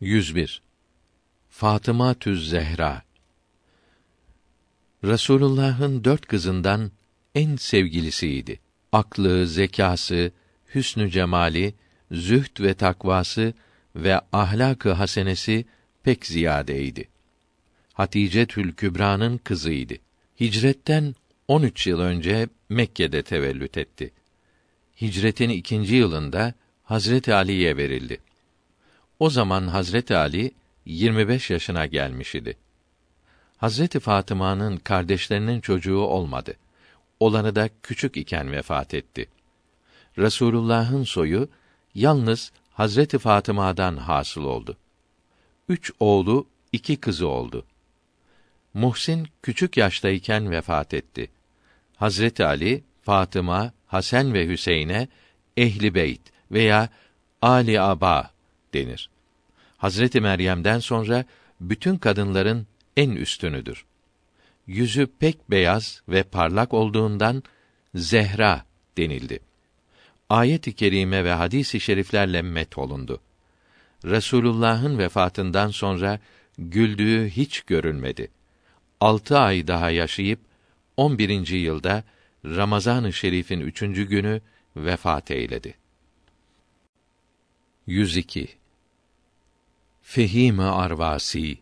101 Fatıma Tüz Zehra Resulullah'ın dört kızından en sevgilisiydi. Aklı, zekası, hüsnü cemali, zühd ve takvası ve ahlakı hasenesi pek ziyadeydi. Hatice Tül Kübra'nın kızıydı. Hicretten 13 yıl önce Mekke'de tevellüt etti. Hicretin ikinci yılında Hazreti Ali'ye verildi. O zaman Hazreti Ali 25 yaşına gelmiş idi. Hazreti Fatıma'nın kardeşlerinin çocuğu olmadı. Olanı da küçük iken vefat etti. Resulullah'ın soyu yalnız Hazreti Fatıma'dan hasıl oldu. Üç oğlu, iki kızı oldu. Muhsin küçük yaştayken vefat etti. Hazreti Ali, Fatıma, Hasan ve Hüseyin'e ehli beyt veya ali aba denir. Hazreti Meryem'den sonra bütün kadınların en üstünüdür. Yüzü pek beyaz ve parlak olduğundan Zehra denildi. Ayet-i kerime ve hadis-i şeriflerle met olundu. Resulullah'ın vefatından sonra güldüğü hiç görülmedi. Altı ay daha yaşayıp on birinci yılda Ramazan-ı Şerif'in üçüncü günü vefat eyledi. 102 Fehim Arvasi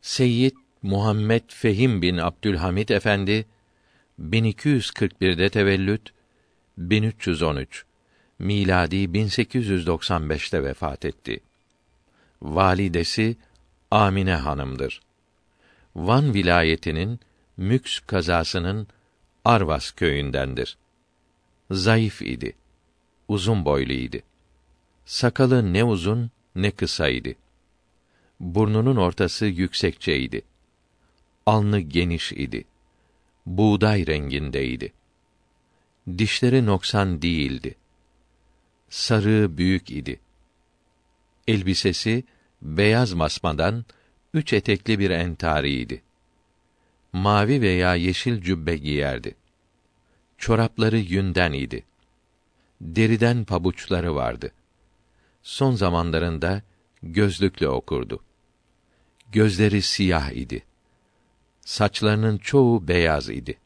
Seyyid Muhammed Fehim bin Abdülhamid Efendi 1241'de tevellüt 1313 miladi 1895'te vefat etti. Validesi Amine hanımdır. Van vilayetinin Müks kazasının Arvas köyündendir. Zayıf idi. Uzun boyluydu. Sakalı ne uzun ne kısaydı. Burnunun ortası yüksekçeydi. Alnı geniş idi. Buğday rengindeydi. Dişleri noksan değildi. Sarığı büyük idi. Elbisesi beyaz masmadan üç etekli bir entariydi. Mavi veya yeşil cübbe giyerdi. Çorapları yünden idi. Deriden pabuçları vardı son zamanlarında gözlükle okurdu. Gözleri siyah idi. Saçlarının çoğu beyaz idi.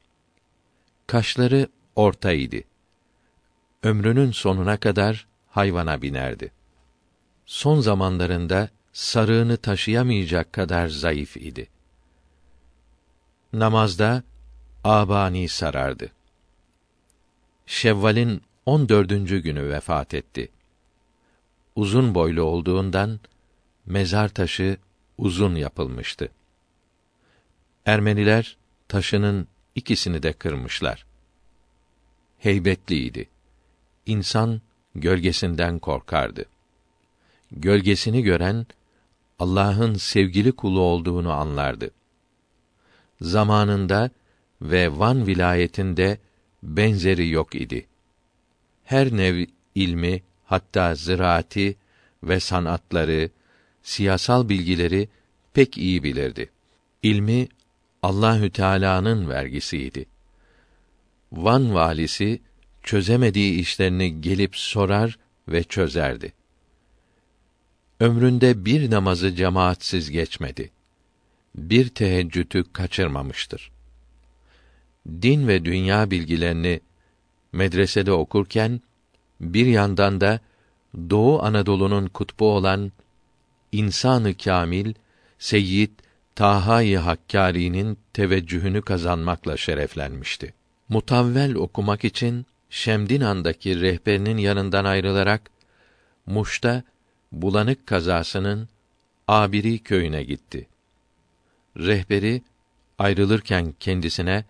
Kaşları orta idi. Ömrünün sonuna kadar hayvana binerdi. Son zamanlarında sarığını taşıyamayacak kadar zayıf idi. Namazda abani sarardı. Şevval'in on dördüncü günü vefat etti uzun boylu olduğundan mezar taşı uzun yapılmıştı. Ermeniler taşının ikisini de kırmışlar. Heybetliydi. İnsan gölgesinden korkardı. Gölgesini gören Allah'ın sevgili kulu olduğunu anlardı. Zamanında ve Van vilayetinde benzeri yok idi. Her nev ilmi, hatta ziraati ve sanatları, siyasal bilgileri pek iyi bilirdi. İlmi Allahü Teala'nın vergisiydi. Van valisi çözemediği işlerini gelip sorar ve çözerdi. Ömründe bir namazı cemaatsiz geçmedi. Bir teheccüdü kaçırmamıştır. Din ve dünya bilgilerini medresede okurken bir yandan da Doğu Anadolu'nun kutbu olan insanı kamil Seyyid Taha-i Hakkari'nin teveccühünü kazanmakla şereflenmişti. Mutavvel okumak için Şemdinan'daki rehberinin yanından ayrılarak Muş'ta bulanık kazasının Abiri köyüne gitti. Rehberi ayrılırken kendisine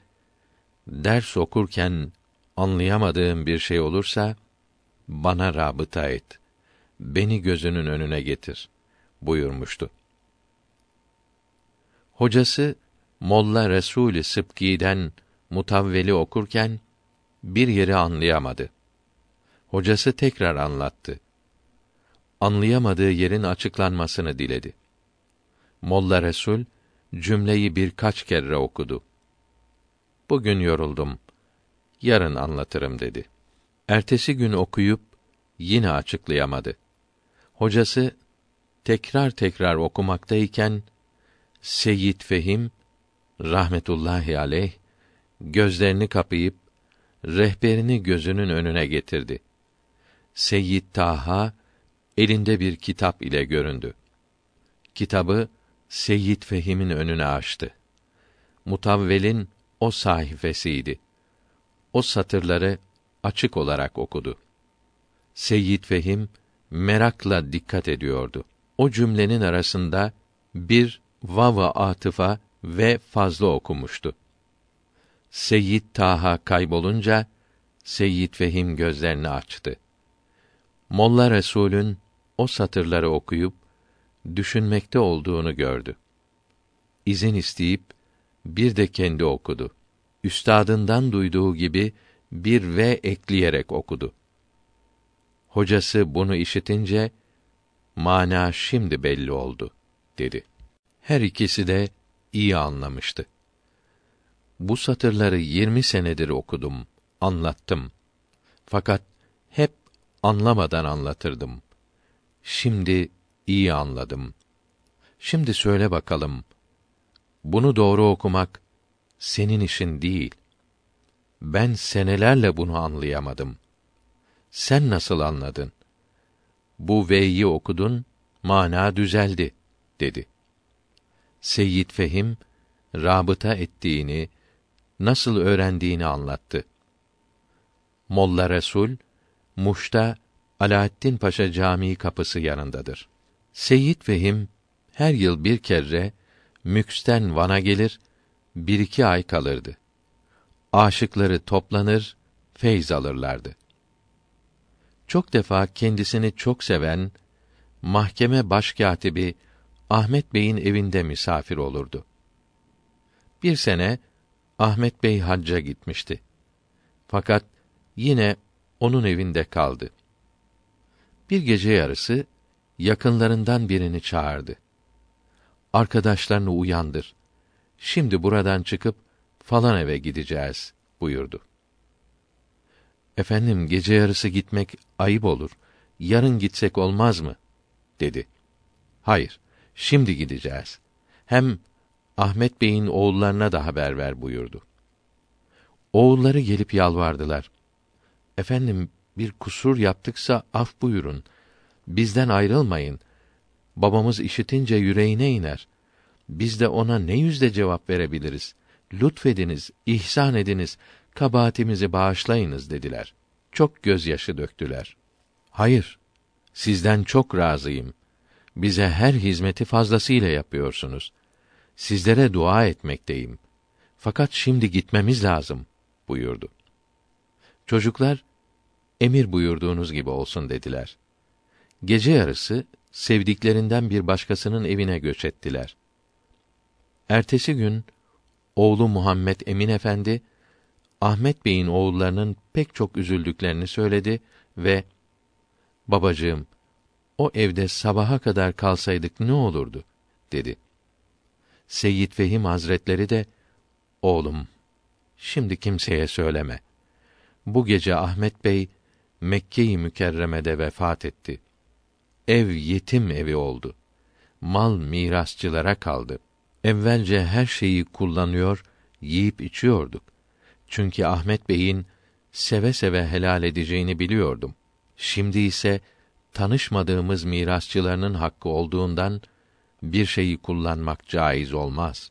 ders okurken anlayamadığım bir şey olursa bana rabıta et. Beni gözünün önüne getir buyurmuştu. Hocası Molla Resul Sıbki'den mutavveli okurken bir yeri anlayamadı. Hocası tekrar anlattı. Anlayamadığı yerin açıklanmasını diledi. Molla Resul cümleyi birkaç kere okudu. Bugün yoruldum. Yarın anlatırım dedi. Ertesi gün okuyup yine açıklayamadı. Hocası tekrar tekrar okumaktayken Seyyid Fehim rahmetullahi aleyh gözlerini kapayıp rehberini gözünün önüne getirdi. Seyyid Taha elinde bir kitap ile göründü. Kitabı Seyyid Fehim'in önüne açtı. Mutavvelin o sayfasıydı. O satırları açık olarak okudu. Seyyid Fehim merakla dikkat ediyordu. O cümlenin arasında bir vava atıfa ve fazla okumuştu. Seyyid Taha kaybolunca Seyyid Fehim gözlerini açtı. Molla Resulün o satırları okuyup düşünmekte olduğunu gördü. İzin isteyip bir de kendi okudu. Üstadından duyduğu gibi bir ve ekleyerek okudu. Hocası bunu işitince mana şimdi belli oldu dedi. Her ikisi de iyi anlamıştı. Bu satırları yirmi senedir okudum, anlattım. Fakat hep anlamadan anlatırdım. Şimdi iyi anladım. Şimdi söyle bakalım. Bunu doğru okumak senin işin değil. Ben senelerle bunu anlayamadım. Sen nasıl anladın? Bu ve'yi okudun, mana düzeldi, dedi. Seyyid Fehim, rabıta ettiğini, nasıl öğrendiğini anlattı. Molla Resul, Muş'ta Alaaddin Paşa Camii kapısı yanındadır. Seyyid Fehim her yıl bir kere Müks'ten Van'a gelir, bir iki ay kalırdı. Aşıkları toplanır, feyz alırlardı. Çok defa kendisini çok seven mahkeme başkâtibi Ahmet Bey'in evinde misafir olurdu. Bir sene Ahmet Bey hacca gitmişti. Fakat yine onun evinde kaldı. Bir gece yarısı yakınlarından birini çağırdı. Arkadaşlarını uyandır. Şimdi buradan çıkıp falan eve gideceğiz buyurdu. Efendim gece yarısı gitmek ayıp olur. Yarın gitsek olmaz mı? dedi. Hayır, şimdi gideceğiz. Hem Ahmet Bey'in oğullarına da haber ver buyurdu. Oğulları gelip yalvardılar. Efendim bir kusur yaptıksa af buyurun. Bizden ayrılmayın. Babamız işitince yüreğine iner. Biz de ona ne yüzde cevap verebiliriz? Lütfediniz, ihsan ediniz, kabahatimizi bağışlayınız dediler. Çok gözyaşı döktüler. Hayır, sizden çok razıyım. Bize her hizmeti fazlasıyla yapıyorsunuz. Sizlere dua etmekteyim. Fakat şimdi gitmemiz lazım buyurdu. Çocuklar emir buyurduğunuz gibi olsun dediler. Gece yarısı sevdiklerinden bir başkasının evine göç ettiler. Ertesi gün oğlu Muhammed Emin Efendi Ahmet Bey'in oğullarının pek çok üzüldüklerini söyledi ve babacığım o evde sabaha kadar kalsaydık ne olurdu dedi. Seyyid Fehim Hazretleri de oğlum şimdi kimseye söyleme. Bu gece Ahmet Bey Mekke-i Mükerreme'de vefat etti. Ev yetim evi oldu. Mal mirasçılara kaldı. Evvelce her şeyi kullanıyor, yiyip içiyorduk. Çünkü Ahmet Bey'in seve seve helal edeceğini biliyordum. Şimdi ise tanışmadığımız mirasçılarının hakkı olduğundan bir şeyi kullanmak caiz olmaz.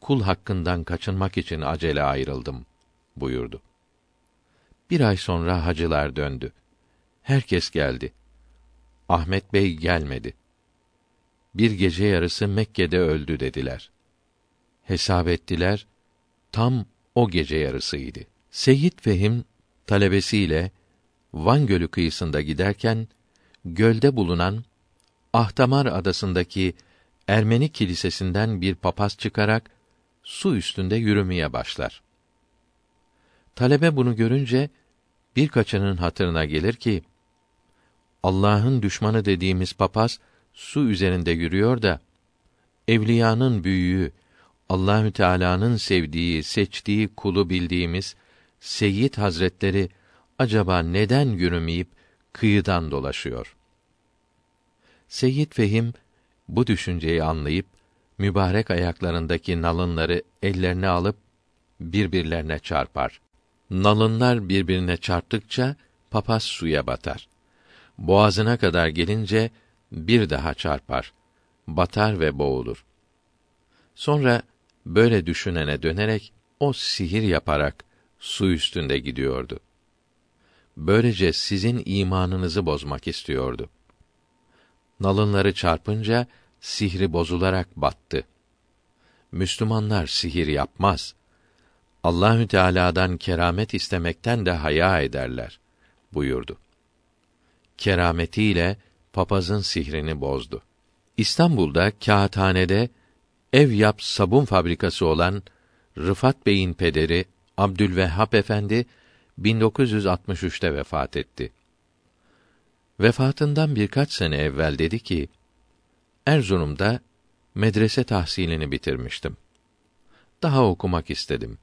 Kul hakkından kaçınmak için acele ayrıldım buyurdu. Bir ay sonra hacılar döndü. Herkes geldi. Ahmet Bey gelmedi. Bir gece yarısı Mekke'de öldü dediler. Hesap ettiler, tam o gece yarısıydı. Seyyid Fehim talebesiyle Van Gölü kıyısında giderken gölde bulunan Ahtamar adasındaki Ermeni kilisesinden bir papaz çıkarak su üstünde yürümeye başlar. Talebe bunu görünce birkaçının hatırına gelir ki Allah'ın düşmanı dediğimiz papaz su üzerinde yürüyor da evliyanın büyüğü Allahü Teala'nın sevdiği, seçtiği kulu bildiğimiz Seyyid Hazretleri acaba neden yürümeyip kıyıdan dolaşıyor? Seyyid Fehim bu düşünceyi anlayıp mübarek ayaklarındaki nalınları ellerine alıp birbirlerine çarpar. Nalınlar birbirine çarptıkça papaz suya batar. Boğazına kadar gelince bir daha çarpar. Batar ve boğulur. Sonra böyle düşünene dönerek o sihir yaparak su üstünde gidiyordu. Böylece sizin imanınızı bozmak istiyordu. Nalınları çarpınca sihri bozularak battı. Müslümanlar sihir yapmaz. Allahü Teala'dan keramet istemekten de haya ederler buyurdu. Kerametiyle papazın sihrini bozdu. İstanbul'da kağıthanede ev yap sabun fabrikası olan Rıfat Bey'in pederi Abdülvehhab Efendi 1963'te vefat etti. Vefatından birkaç sene evvel dedi ki: Erzurum'da medrese tahsilini bitirmiştim. Daha okumak istedim.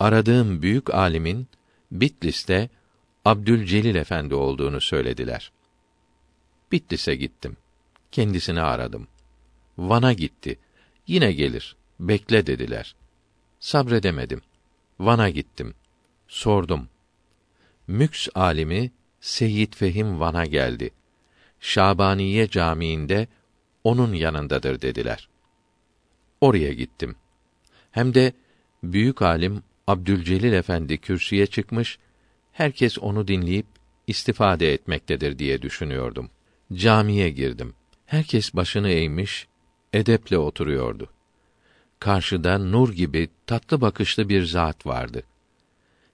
Aradığım büyük alimin Bitlis'te Abdülcelil Efendi olduğunu söylediler. Bitlis'e gittim. Kendisini aradım. Van'a gitti. Yine gelir. Bekle dediler. Sabredemedim. Van'a gittim. Sordum. Müks alimi Seyyid Fehim Van'a geldi. Şabaniye Camii'nde onun yanındadır dediler. Oraya gittim. Hem de büyük alim Abdülcelil Efendi kürsüye çıkmış, herkes onu dinleyip istifade etmektedir diye düşünüyordum. Camiye girdim. Herkes başını eğmiş, edeple oturuyordu. Karşıda nur gibi tatlı bakışlı bir zat vardı.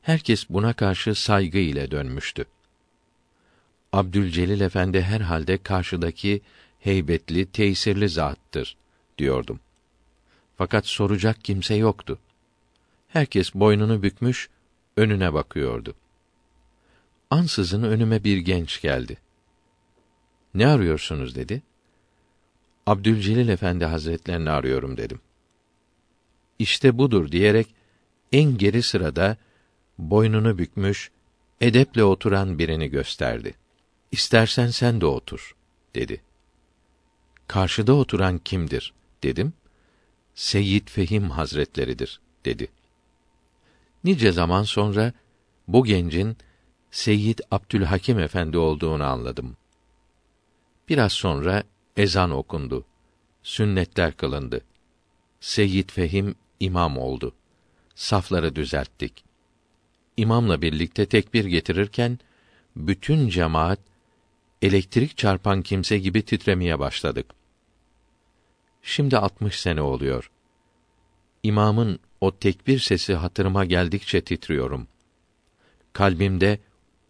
Herkes buna karşı saygı ile dönmüştü. Abdülcelil Efendi herhalde karşıdaki heybetli, tesirli zattır diyordum. Fakat soracak kimse yoktu. Herkes boynunu bükmüş, önüne bakıyordu. Ansızın önüme bir genç geldi. Ne arıyorsunuz dedi. Abdülcelil Efendi Hazretlerini arıyorum dedim. İşte budur diyerek en geri sırada boynunu bükmüş, edeple oturan birini gösterdi. İstersen sen de otur dedi. Karşıda oturan kimdir dedim. Seyyid Fehim Hazretleridir dedi. Nice zaman sonra bu gencin Seyyid Abdülhakim Efendi olduğunu anladım. Biraz sonra ezan okundu. Sünnetler kılındı. Seyyid Fehim imam oldu. Safları düzelttik. İmamla birlikte tekbir getirirken bütün cemaat elektrik çarpan kimse gibi titremeye başladık. Şimdi 60 sene oluyor. İmamın o tekbir sesi hatırıma geldikçe titriyorum. Kalbimde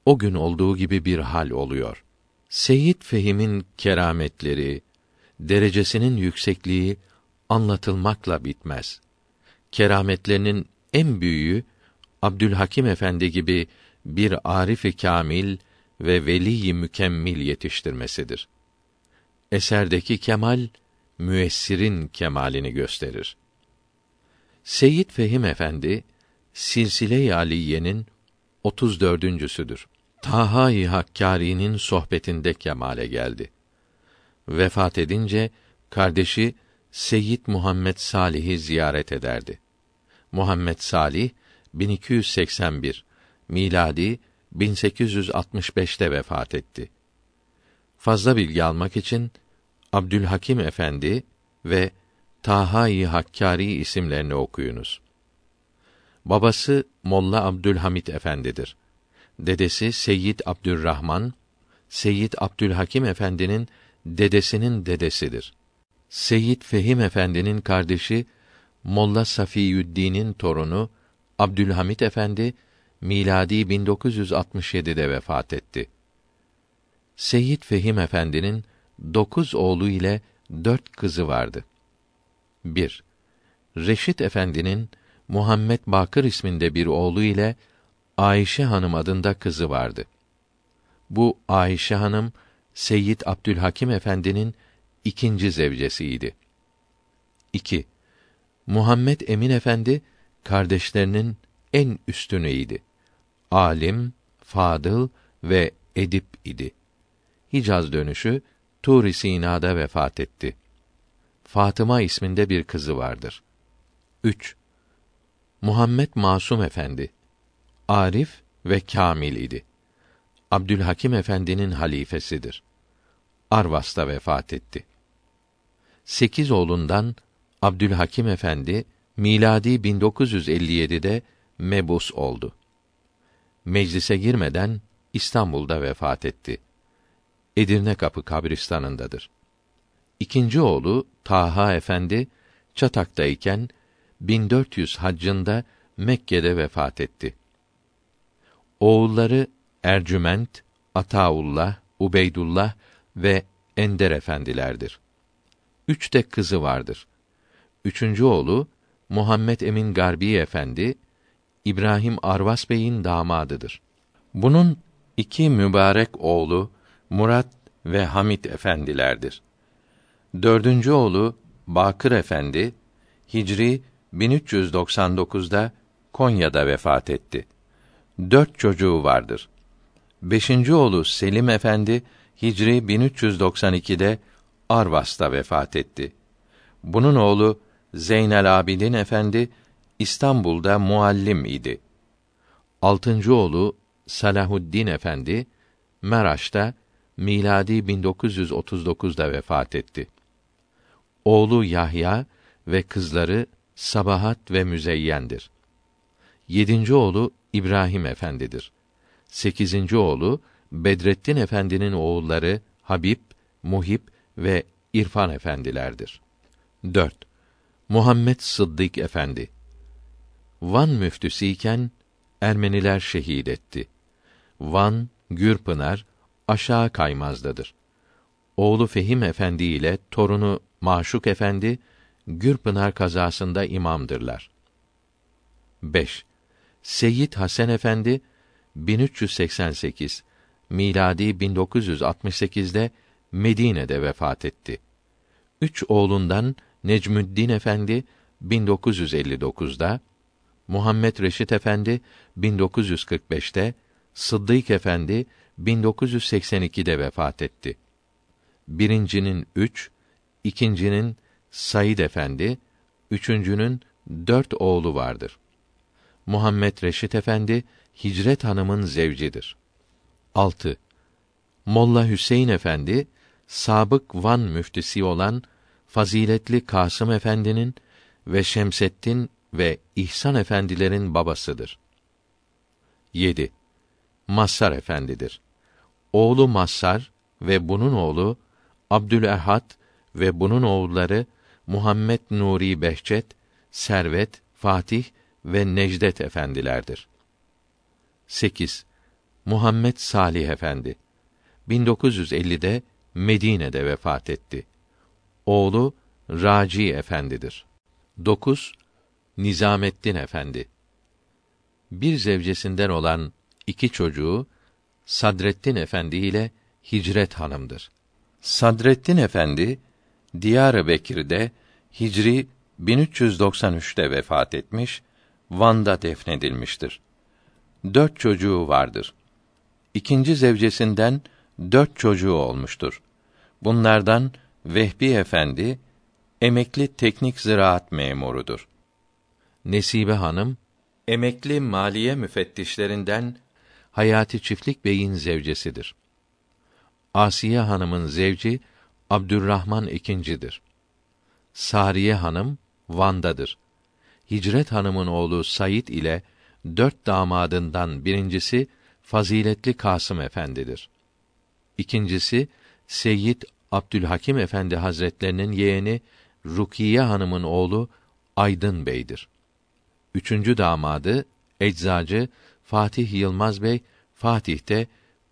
o gün olduğu gibi bir hal oluyor. Seyyid Fehim'in kerametleri, derecesinin yüksekliği anlatılmakla bitmez. Kerametlerinin en büyüğü Abdülhakim Efendi gibi bir arif kamil ve veli mükemmel yetiştirmesidir. Eserdeki kemal müessirin kemalini gösterir. Seyyid Fehim Efendi Silsile-i Aliye'nin 34.südür. Taha-i Hakkari'nin sohbetinde kemale geldi. Vefat edince kardeşi Seyyid Muhammed Salih'i ziyaret ederdi. Muhammed Salih 1281 miladi 1865'te vefat etti. Fazla bilgi almak için Abdülhakim Efendi ve Taha-i Hakkari isimlerini okuyunuz. Babası Molla Abdülhamit Efendidir. Dedesi Seyyid Abdülrahman, Seyyid Abdülhakim Efendi'nin dedesinin dedesidir. Seyyid Fehim Efendi'nin kardeşi Molla Safiyüddin'in torunu Abdülhamit Efendi miladi 1967'de vefat etti. Seyyid Fehim Efendi'nin dokuz oğlu ile dört kızı vardı. 1. Reşit Efendi'nin Muhammed Bakır isminde bir oğlu ile Ayşe Hanım adında kızı vardı. Bu Ayşe Hanım Seyyid Abdülhakim Efendi'nin ikinci zevcesiydi. 2. Muhammed Emin Efendi kardeşlerinin en üstüneydi. Alim, fadıl ve edip idi. Hicaz dönüşü Tur-i Sina'da vefat etti. Fatıma isminde bir kızı vardır. 3. Muhammed Masum Efendi arif ve kamil idi. Abdülhakim Efendi'nin halifesidir. Arvas'ta vefat etti. Sekiz oğlundan Abdülhakim Efendi miladi 1957'de mebus oldu. Meclise girmeden İstanbul'da vefat etti. Edirne Kapı kabristanındadır. İkinci oğlu Taha Efendi Çatak'tayken 1400 haccında Mekke'de vefat etti. Oğulları Ercüment, Ataullah, Ubeydullah ve Ender efendilerdir. Üç de kızı vardır. Üçüncü oğlu Muhammed Emin Garbi Efendi, İbrahim Arvas Bey'in damadıdır. Bunun iki mübarek oğlu Murat ve Hamit efendilerdir. Dördüncü oğlu Bakır Efendi, Hicri 1399'da Konya'da vefat etti. Dört çocuğu vardır. Beşinci oğlu Selim Efendi, Hicri 1392'de Arvas'ta vefat etti. Bunun oğlu Zeynel Abidin Efendi, İstanbul'da muallim idi. Altıncı oğlu Salahuddin Efendi, Meraş'ta miladi 1939'da vefat etti. Oğlu Yahya ve kızları Sabahat ve Müzeyyendir. Yedinci oğlu İbrahim Efendidir. Sekizinci oğlu Bedrettin Efendi'nin oğulları Habib, Muhib ve İrfan efendilerdir. 4. Muhammed Sıddık Efendi Van müftüsüyken Ermeniler şehit etti. Van, Gürpınar, aşağı kaymazdadır. Oğlu Fehim Efendi ile torunu Maşuk Efendi Gürpınar kazasında imamdırlar. 5. Seyyid Hasan Efendi 1388 miladi 1968'de Medine'de vefat etti. Üç oğlundan Necmüddin Efendi 1959'da, Muhammed Reşit Efendi 1945'te, Sıddık Efendi 1982'de vefat etti. Birincinin üç, ikincinin Said Efendi, üçüncünün dört oğlu vardır. Muhammed Reşit Efendi Hicret Hanım'ın zevcidir. 6. Molla Hüseyin Efendi sabık Van müftüsü olan faziletli Kasım Efendi'nin ve Şemseddin ve İhsan efendilerin babasıdır. 7. Massar Efendidir. Oğlu Massar ve bunun oğlu Abdülehad ve bunun oğulları Muhammed Nuri Behçet, Servet, Fatih ve Necdet efendilerdir. 8. Muhammed Salih Efendi 1950'de Medine'de vefat etti. Oğlu Raci Efendidir. 9. Nizamettin Efendi Bir zevcesinden olan iki çocuğu Sadrettin Efendi ile Hicret Hanım'dır. Sadrettin Efendi Diyarbakır'da Hicri 1393'te vefat etmiş, Van'da defnedilmiştir. Dört çocuğu vardır. İkinci zevcesinden dört çocuğu olmuştur. Bunlardan Vehbi Efendi emekli teknik ziraat memurudur. Nesibe Hanım emekli maliye müfettişlerinden Hayati Çiftlik Bey'in zevcesidir. Asiye Hanım'ın zevci Abdurrahman ikincidir. Sariye Hanım Van'dadır. Hicret Hanım'ın oğlu Sayit ile dört damadından birincisi faziletli Kasım Efendidir. İkincisi Seyyid Abdülhakim Efendi Hazretlerinin yeğeni Rukiye Hanım'ın oğlu Aydın Bey'dir. Üçüncü damadı eczacı Fatih Yılmaz Bey Fatih'te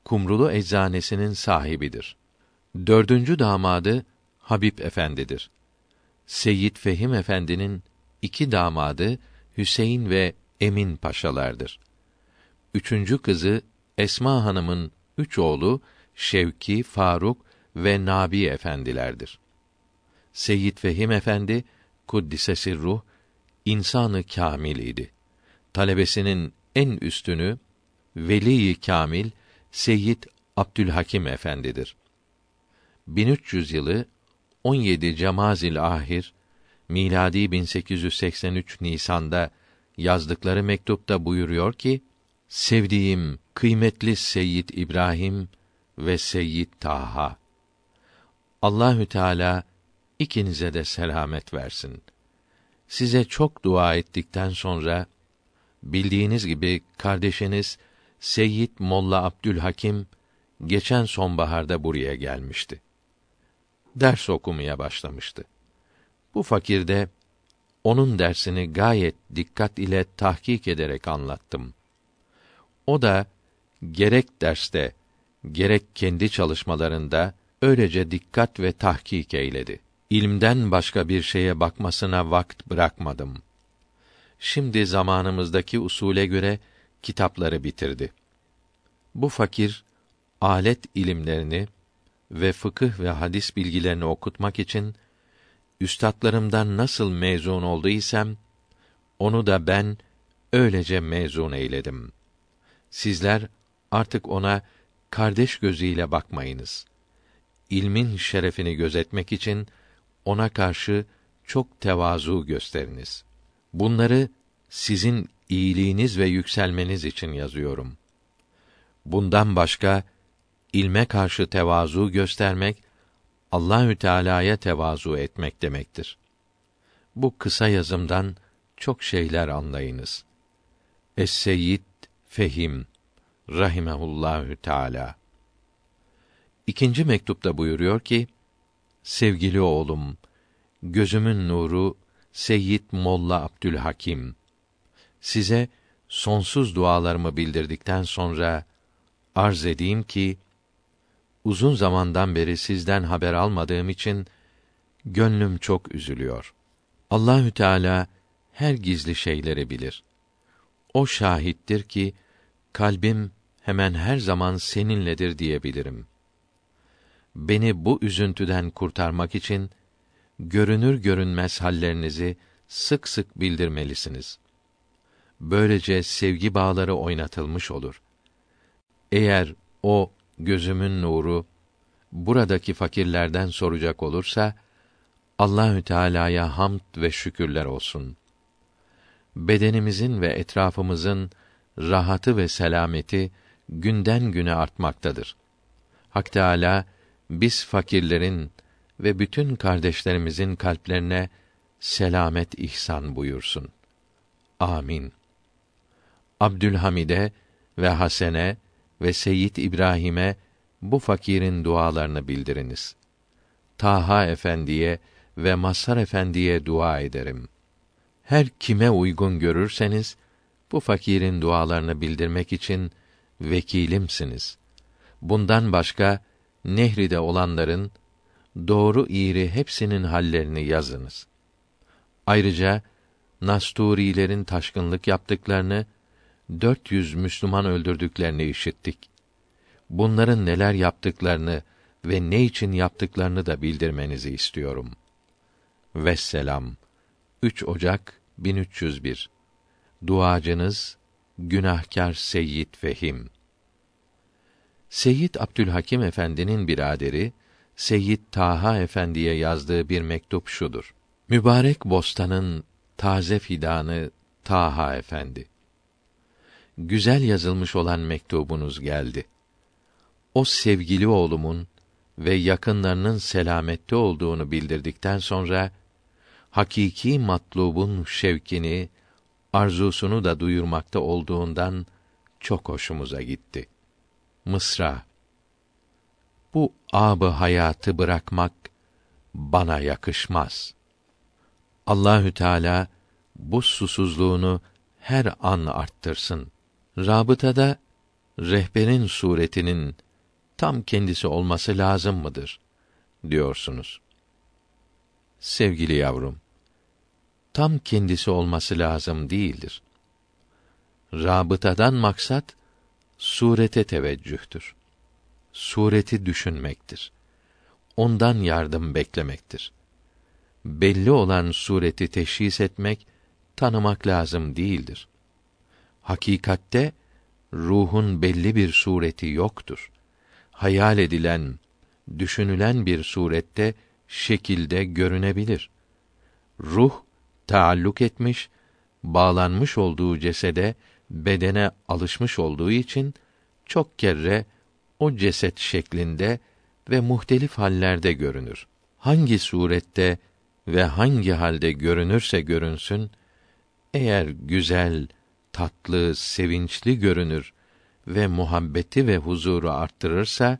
Kumrulu Eczanesinin sahibidir. Dördüncü damadı Habib Efendidir. Seyyid Fehim Efendi'nin iki damadı Hüseyin ve Emin paşalardır. Üçüncü kızı Esma Hanım'ın üç oğlu Şevki, Faruk ve Nabi efendilerdir. Seyyid Fehim Efendi kuddisesi ruh insanı kamil idi. Talebesinin en üstünü veli kamil Seyyid Abdülhakim Efendidir. 1300 yılı 17 Cemazil Ahir miladi 1883 Nisan'da yazdıkları mektupta buyuruyor ki: Sevdiğim kıymetli Seyyid İbrahim ve Seyyid Taha. Allahü Teala ikinize de selamet versin. Size çok dua ettikten sonra bildiğiniz gibi kardeşiniz Seyyid Molla Abdülhakim geçen sonbaharda buraya gelmişti. Ders okumaya başlamıştı. Bu fakir de onun dersini gayet dikkat ile tahkik ederek anlattım. O da gerek derste gerek kendi çalışmalarında öylece dikkat ve tahkik eyledi. İlimden başka bir şeye bakmasına vakt bırakmadım. Şimdi zamanımızdaki usule göre kitapları bitirdi. Bu fakir alet ilimlerini ve fıkıh ve hadis bilgilerini okutmak için üstadlarımdan nasıl mezun olduysam onu da ben öylece mezun eyledim. Sizler artık ona kardeş gözüyle bakmayınız. İlmin şerefini gözetmek için ona karşı çok tevazu gösteriniz. Bunları sizin iyiliğiniz ve yükselmeniz için yazıyorum. Bundan başka ilme karşı tevazu göstermek Allahü Teala'ya tevazu etmek demektir. Bu kısa yazımdan çok şeyler anlayınız. Es-Seyyid Fehim rahimehullahü Teala. İkinci mektupta buyuruyor ki: Sevgili oğlum, gözümün nuru Seyyid Molla Abdülhakim. Size sonsuz dualarımı bildirdikten sonra arz edeyim ki uzun zamandan beri sizden haber almadığım için gönlüm çok üzülüyor. Allahü Teala her gizli şeyleri bilir. O şahittir ki kalbim hemen her zaman seninledir diyebilirim. Beni bu üzüntüden kurtarmak için görünür görünmez hallerinizi sık sık bildirmelisiniz. Böylece sevgi bağları oynatılmış olur. Eğer o gözümün nuru buradaki fakirlerden soracak olursa Allahü Teala'ya hamd ve şükürler olsun. Bedenimizin ve etrafımızın rahatı ve selameti günden güne artmaktadır. Hak Teala biz fakirlerin ve bütün kardeşlerimizin kalplerine selamet ihsan buyursun. Amin. Abdülhamide ve Hasene ve Seyyid İbrahim'e bu fakirin dualarını bildiriniz. Taha Efendiye ve Mazhar Efendiye dua ederim. Her kime uygun görürseniz bu fakirin dualarını bildirmek için vekilimsiniz. Bundan başka Nehri'de olanların doğru iğri hepsinin hallerini yazınız. Ayrıca Nasturilerin taşkınlık yaptıklarını 400 Müslüman öldürdüklerini işittik. Bunların neler yaptıklarını ve ne için yaptıklarını da bildirmenizi istiyorum. Vesselam. 3 Ocak 1301. Duacınız günahkar Seyyid Fehim. Seyyid Abdülhakim Efendi'nin biraderi Seyyid Taha Efendi'ye yazdığı bir mektup şudur. Mübarek bostanın taze fidanı Taha Efendi güzel yazılmış olan mektubunuz geldi. O sevgili oğlumun ve yakınlarının selamette olduğunu bildirdikten sonra hakiki matlubun şevkini, arzusunu da duyurmakta olduğundan çok hoşumuza gitti. Mısra Bu abı hayatı bırakmak bana yakışmaz. Allahü Teala bu susuzluğunu her an arttırsın. Rabıtada rehberin suretinin tam kendisi olması lazım mıdır diyorsunuz. Sevgili yavrum, tam kendisi olması lazım değildir. Rabıtadan maksat surete teveccühtür. Sureti düşünmektir. Ondan yardım beklemektir. Belli olan sureti teşhis etmek, tanımak lazım değildir. Hakikatte ruhun belli bir sureti yoktur. Hayal edilen düşünülen bir surette, şekilde görünebilir. Ruh taalluk etmiş, bağlanmış olduğu cesede, bedene alışmış olduğu için çok kere o ceset şeklinde ve muhtelif hallerde görünür. Hangi surette ve hangi halde görünürse görünsün, eğer güzel, tatlı, sevinçli görünür ve muhabbeti ve huzuru arttırırsa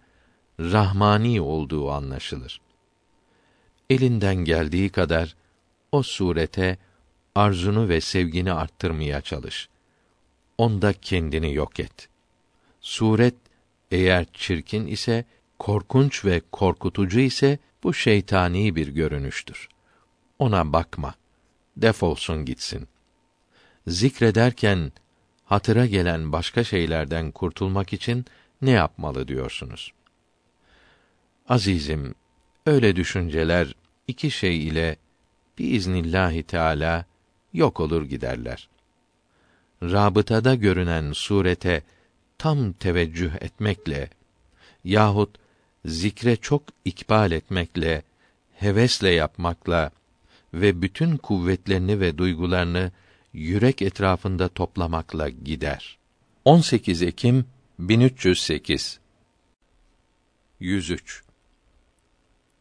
rahmani olduğu anlaşılır. Elinden geldiği kadar o surete arzunu ve sevgini arttırmaya çalış. Onda kendini yok et. Suret eğer çirkin ise, korkunç ve korkutucu ise bu şeytani bir görünüştür. Ona bakma. Defolsun gitsin. Zikrederken hatıra gelen başka şeylerden kurtulmak için ne yapmalı diyorsunuz? Azizim, öyle düşünceler iki şey ile biiznillahü teala yok olur giderler. Rabıtada görünen surete tam teveccüh etmekle yahut zikre çok ikbal etmekle, hevesle yapmakla ve bütün kuvvetlerini ve duygularını yürek etrafında toplamakla gider. 18 Ekim 1308 103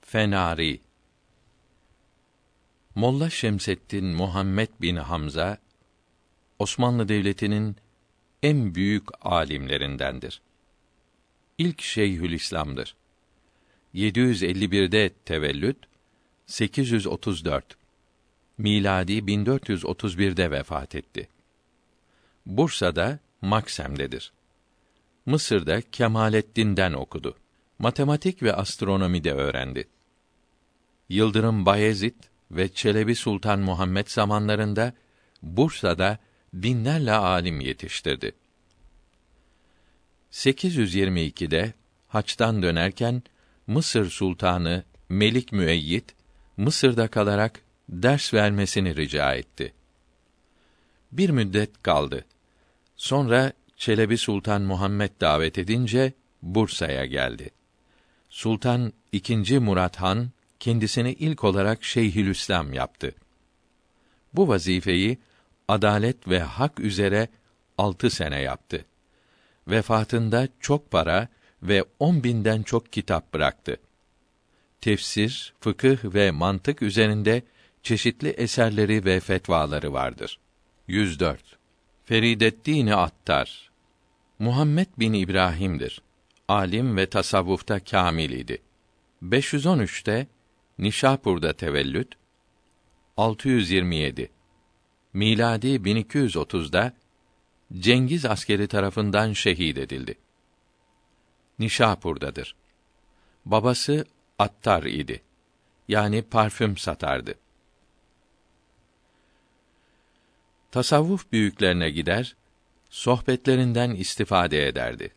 Fenari Molla Şemseddin Muhammed bin Hamza Osmanlı Devleti'nin en büyük alimlerindendir. İlk Şeyhülislam'dır. 751'de tevellüt, 834 miladi 1431'de vefat etti. Bursa'da Maksem'dedir. Mısır'da Kemalettin'den okudu. Matematik ve astronomi de öğrendi. Yıldırım Bayezid ve Çelebi Sultan Muhammed zamanlarında Bursa'da binlerle alim yetiştirdi. 822'de haçtan dönerken Mısır Sultanı Melik Müeyyid Mısır'da kalarak ders vermesini rica etti. Bir müddet kaldı. Sonra Çelebi Sultan Muhammed davet edince Bursa'ya geldi. Sultan II. Murat Han kendisini ilk olarak Şeyhülislam yaptı. Bu vazifeyi adalet ve hak üzere altı sene yaptı. Vefatında çok para ve on binden çok kitap bıraktı. Tefsir, fıkıh ve mantık üzerinde çeşitli eserleri ve fetvaları vardır. 104. Ferideddin Attar Muhammed bin İbrahim'dir. Alim ve tasavvufta kâmil idi. 513'te Nişapur'da tevellüt 627 miladi 1230'da Cengiz askeri tarafından şehit edildi. Nişapur'dadır. Babası attar idi. Yani parfüm satardı. Tasavvuf büyüklerine gider, sohbetlerinden istifade ederdi.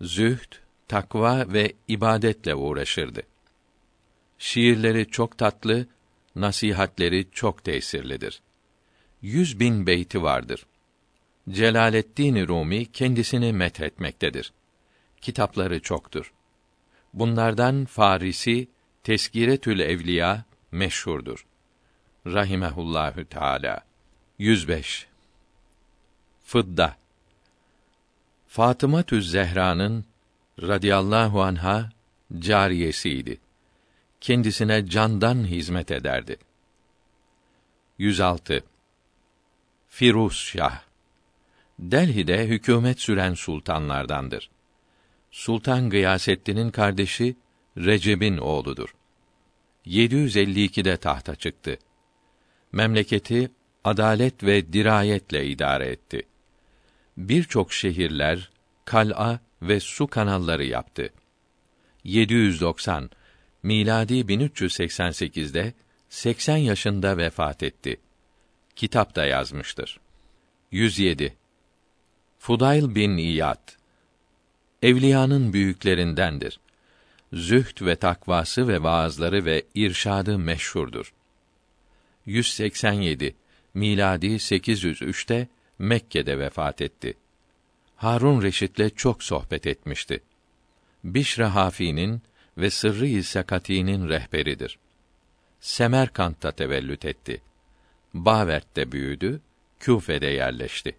Zühd, takva ve ibadetle uğraşırdı. Şiirleri çok tatlı, nasihatleri çok tesirlidir. Yüz bin beyti vardır. Celaleddin Rumi kendisini methetmektedir. Kitapları çoktur. Bunlardan Farisi Teskiretül Evliya meşhurdur. Rahimehullahü Teala. 105. Fıdda Fatıma Tüz Zehra'nın radıyallahu anha cariyesiydi. Kendisine candan hizmet ederdi. 106. Firuz Şah Delhi'de hükümet süren sultanlardandır. Sultan Gıyasettin'in kardeşi Recep'in oğludur. 752'de tahta çıktı. Memleketi adalet ve dirayetle idare etti. Birçok şehirler, kal'a ve su kanalları yaptı. 790 miladi 1388'de 80 yaşında vefat etti. Kitap da yazmıştır. 107 Fudayl bin İyad evliyanın büyüklerindendir. Zühd ve takvası ve vaazları ve irşadı meşhurdur. 187 miladi 803'te Mekke'de vefat etti. Harun Reşit'le çok sohbet etmişti. Bişra Hafi'nin ve sırrı-i sakatinin rehberidir. Semerkant'ta tevellüt etti. Bavert'te büyüdü, Küfe'de yerleşti.